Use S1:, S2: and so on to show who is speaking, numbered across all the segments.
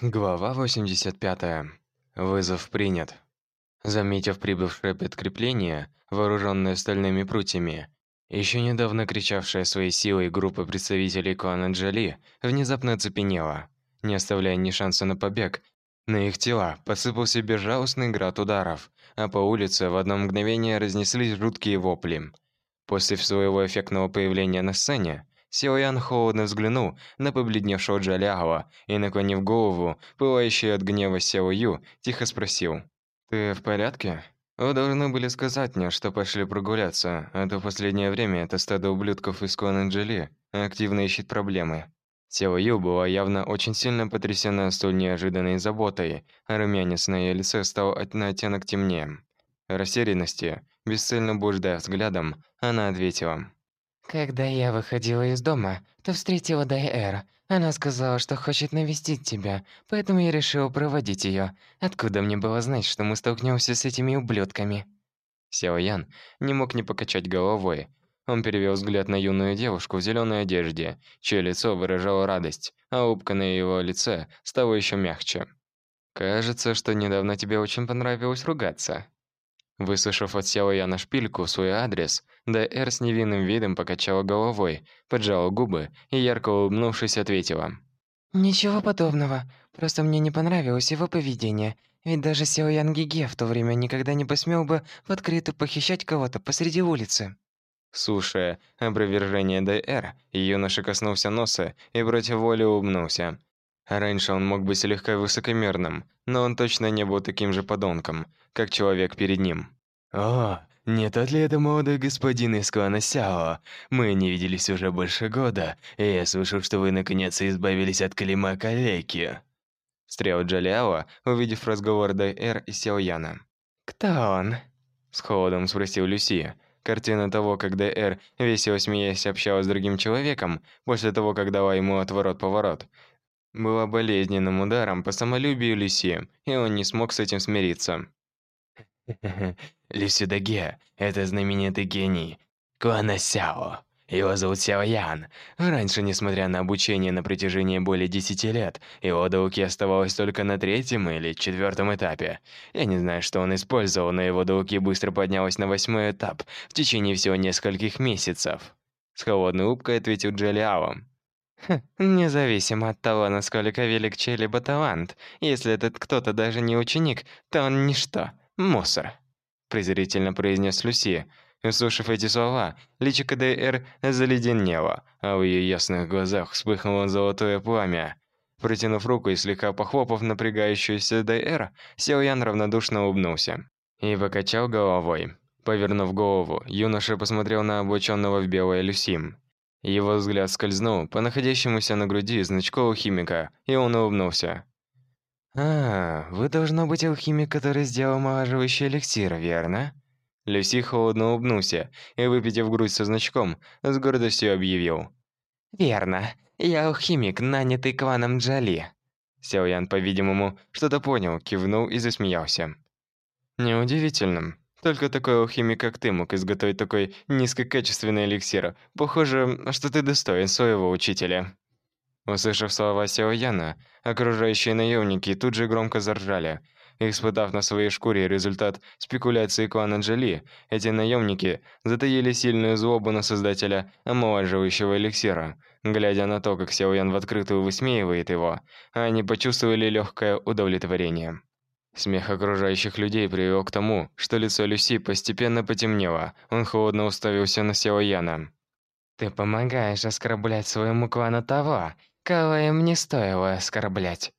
S1: Глава 85. Вызов принят. Заметив прибывшее подкрепление, вооруженное стальными прутьями, еще недавно кричавшая своей силой группа представителей клана Джоли внезапно оцепенела, не оставляя ни шанса на побег. На их тела посыпался безжалостный град ударов, а по улице в одно мгновение разнеслись жуткие вопли. После своего эффектного появления на сцене, Силуян холодно взглянул на побледневшего Джалягова и, наклонив голову, пылающий от гнева Сяо Ю, тихо спросил. «Ты в порядке? Вы должны были сказать мне, что пошли прогуляться, а то в последнее время это стадо ублюдков из клана активно ищет проблемы». Сяо Ю была явно очень сильно потрясена столь неожиданной заботой, а румянец на ее лице стал на оттенок темнее. В растерянности, бесцельно блуждая взглядом, она ответила.
S2: Когда я выходила из дома, то встретила Дайэр. Она сказала, что хочет навестить тебя, поэтому я решила проводить ее. Откуда мне было знать, что мы столкнемся с этими ублюдками?
S1: Сяо Ян не мог не покачать головой. Он перевел взгляд на юную девушку в зеленой одежде, чье лицо выражало радость, а улыбка на его лице стала еще мягче. «Кажется, что недавно тебе очень понравилось ругаться», Выслушав от Яна шпильку в свой адрес, Д.Р. с невинным видом покачала головой, поджала губы и, ярко улыбнувшись, ответила.
S2: «Ничего подобного. Просто мне не понравилось его поведение. Ведь даже Сяо Ян Гиге в то время никогда не посмел бы в открытую похищать кого-то посреди улицы».
S1: Слушая опровержение Д.Р., юноша коснулся носа и против воли улыбнулся. Раньше он мог быть слегка высокомерным, но он точно не был таким же подонком, как человек перед ним. «О, не тот ли это молодой господин из клана Сяо? Мы не виделись уже больше года, и я слышал, что вы наконец избавились от клейма калеки». Встрял Джалиао, увидев разговор Дай-Эр и Сяо.
S2: «Кто он?»
S1: С холодом спросил Люси. Картина того, как Д.Р. весело смеясь общалась с другим человеком, после того, как дала ему отворот-поворот, была болезненным ударом по самолюбию Люси, и он не смог с этим смириться. Люси Даге – это знаменитый гений клана Сяо. Его зовут Сяо Ян. Раньше, несмотря на обучение на протяжении более десяти лет, его Дауки оставалось только на третьем или четвертом этапе. Я не знаю, что он использовал, но его Дауки быстро поднялось на восьмой этап в течение всего нескольких месяцев. С холодной улыбкой ответил Джалиао.
S2: Независимо от того, насколько велик чей-либо талант, если этот кто-то даже не ученик, то он ничто, мусор», – презрительно произнес Люси.
S1: Услышав эти слова, личико Д.Р. заледенело, а в ее ясных глазах вспыхнуло золотое пламя. Протянув руку и слегка похлопав напрягающуюся Д.Р., Сяо Ян равнодушно улыбнулся и покачал головой. Повернув голову, юноша посмотрел на облаченного в белое Люсим. Его взгляд скользнул по находящемуся на груди значку алхимика, и он улыбнулся. «А, вы должно быть алхимик, который сделал омолаживающий эликсир, верно?» Люси холодно улыбнулся и, выпитив грудь со значком, с гордостью объявил.
S2: «Верно. Я алхимик, нанятый кланом Джали».
S1: Сяоян, по-видимому, что-то понял, кивнул и засмеялся. «Неудивительно. Только такой алхимик, как ты, мог изготовить такой низкокачественный эликсир. Похоже, что ты достоин своего учителя». Услышав слова Сяо Яна, окружающие наемники тут же громко заржали. Испытав на своей шкуре результат спекуляции клана Джоли, эти наемники затаили сильную злобу на создателя омолаживающего эликсира. Глядя на то, как Сяо Ян в открытую высмеивает его, они почувствовали легкое удовлетворение. Смех окружающих людей привел к тому, что лицо Люси постепенно потемнело. Он холодно уставился на Сео Яна.
S2: «Ты помогаешь оскорблять своему клану того, кого им не стоило оскорблять».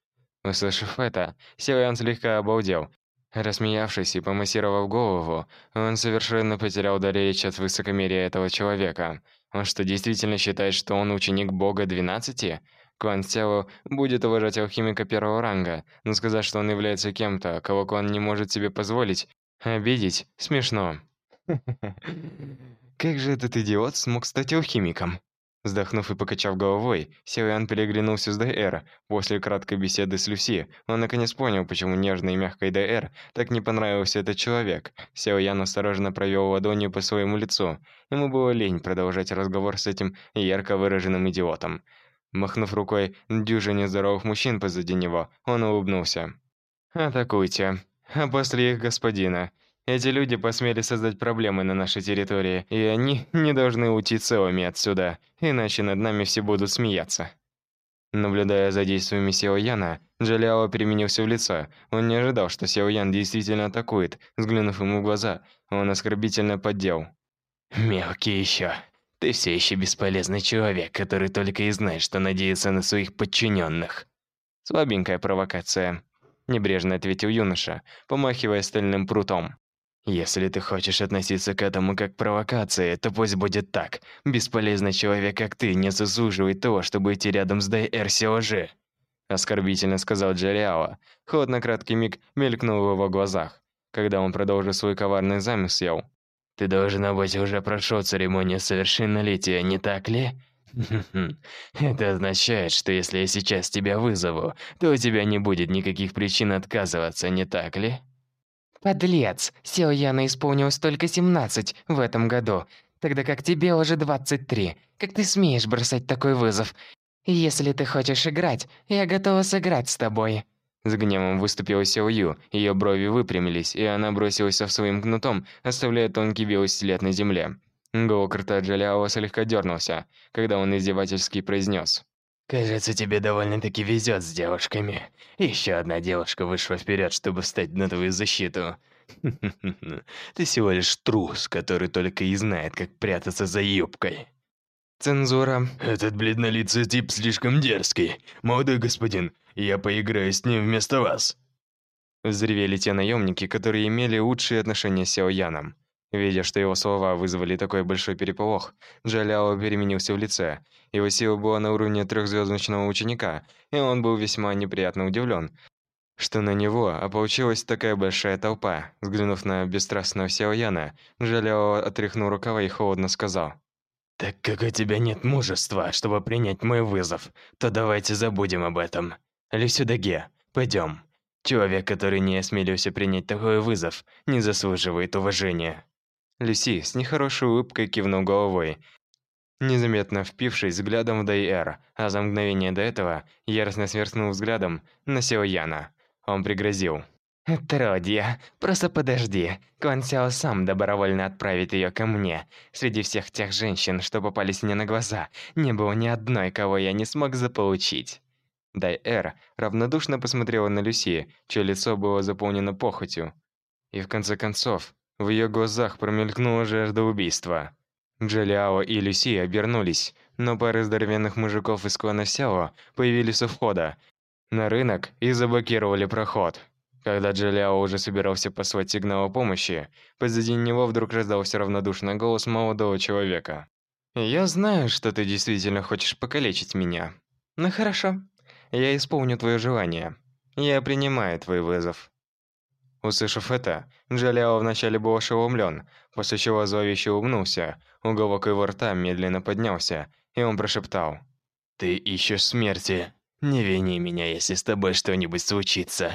S1: Услышав это, Силуян слегка обалдел. Рассмеявшись и помассировав голову, он совершенно потерял до речи от высокомерия этого человека. Он что, действительно считает, что он ученик бога 12? Куан Сяо будет уважать алхимика первого ранга, но сказать, что он является кем-то, кого Куан не может себе позволить, обидеть, смешно. Как же этот идиот смог стать алхимиком? Вздохнув и покачав головой, Силиан переглянулся с ДР. После краткой беседы с Люси, он наконец понял, почему нежный и мягкой ДР так не понравился этот человек. Силиан осторожно провел ладонью по своему лицу. Ему было лень продолжать разговор с этим ярко выраженным идиотом. Махнув рукой дюжине здоровых мужчин позади него, он улыбнулся. «Атакуйте. А после их господина. Эти люди посмели создать проблемы на нашей территории, и они не должны уйти целыми отсюда, иначе над нами все будут смеяться». Наблюдая за действиями Сяо Яна, Джалиао переменился в лицо. Он не ожидал, что Сяо Ян действительно атакует. Взглянув ему в глаза, он оскорбительно поддел. «Мелкий еще. Ты все еще бесполезный человек, который только и знает, что надеется на своих подчиненных. Слабенькая провокация, небрежно ответил юноша, помахивая стальным прутом. Если ты хочешь относиться к этому как к провокации, то пусть будет так. Бесполезный человек, как ты, не заслуживает того, чтобы идти рядом с Дайэр Сиожи. Оскорбительно сказал Джериао. Ход на краткий миг мелькнул в его глазах, когда он продолжил свой коварный замысел. Ты должна быть уже прошел церемонию совершеннолетия, не так ли? Это означает, что если я сейчас тебя вызову, то у тебя не будет никаких причин отказываться, не так ли?
S2: Подлец! Сео Яна исполнилось только 17 в этом году, тогда как тебе уже 23. Как ты смеешь бросать такой вызов? Если ты хочешь играть, я готова сыграть с тобой.
S1: С гневом выступила Сяо Ю, её брови выпрямились, и она бросилась со своим кнутом, оставляя тонкий белый след на земле. Голок рта Джаляо слегка дернулся, когда он издевательски произнес: «Кажется, тебе довольно-таки везет с девушками. Еще одна девушка вышла вперед, чтобы встать на твою защиту. Ты всего лишь трус, который только и знает, как прятаться за юбкой».
S2: Цензура.
S3: Этот бледнолицый тип слишком дерзкий. Молодой господин, я поиграю с ним вместо вас.
S1: Взревели те наемники, которые имели лучшие отношения с Сяо Яном. Видя, что его слова вызвали такой большой переполох, Джаляо переменился в лице. Его сила была на уровне трехзвездочного ученика, и он был весьма неприятно удивлен, что на него ополчилась такая большая толпа. Взглянув на бесстрастного Сяо Яна, Джаляо отряхнул рукава и холодно сказал.
S3: «Так как у тебя нет мужества, чтобы принять мой вызов, то давайте забудем об этом. Люсюдаге, пойдем. Человек, который не осмелился принять такой вызов, не заслуживает уважения».
S1: Люси с нехорошей улыбкой кивнул головой, незаметно впившись взглядом в Дайэр, а за мгновение до этого яростно сверкнул взглядом на Сео. Он пригрозил.
S2: «Тродья, просто подожди. Кван Сяо сам добровольно отправит ее ко мне. Среди всех тех женщин, что попались мне на глаза, не было ни одной, кого я не смог заполучить». Дайэр равнодушно посмотрела на Люси, чье лицо было заполнено похотью. И в конце концов, в ее глазах промелькнула жажда убийства. Джалиао и Люси обернулись, но пары здоровенных мужиков из клана Сяо появились у входа на рынок и заблокировали проход. Когда Джалиао уже собирался послать сигнал о помощи, позади него вдруг раздался равнодушный голос молодого человека. «Я знаю, что ты действительно хочешь покалечить меня. Ну хорошо, я исполню твое желание. Я принимаю твой вызов. Услышав это, Джалиао вначале был ошеломлен, после чего зловеще улыбнулся, уголок его рта медленно поднялся, и он прошептал.
S3: «Ты ищешь смерти. Не вини меня, если с тобой что-нибудь случится».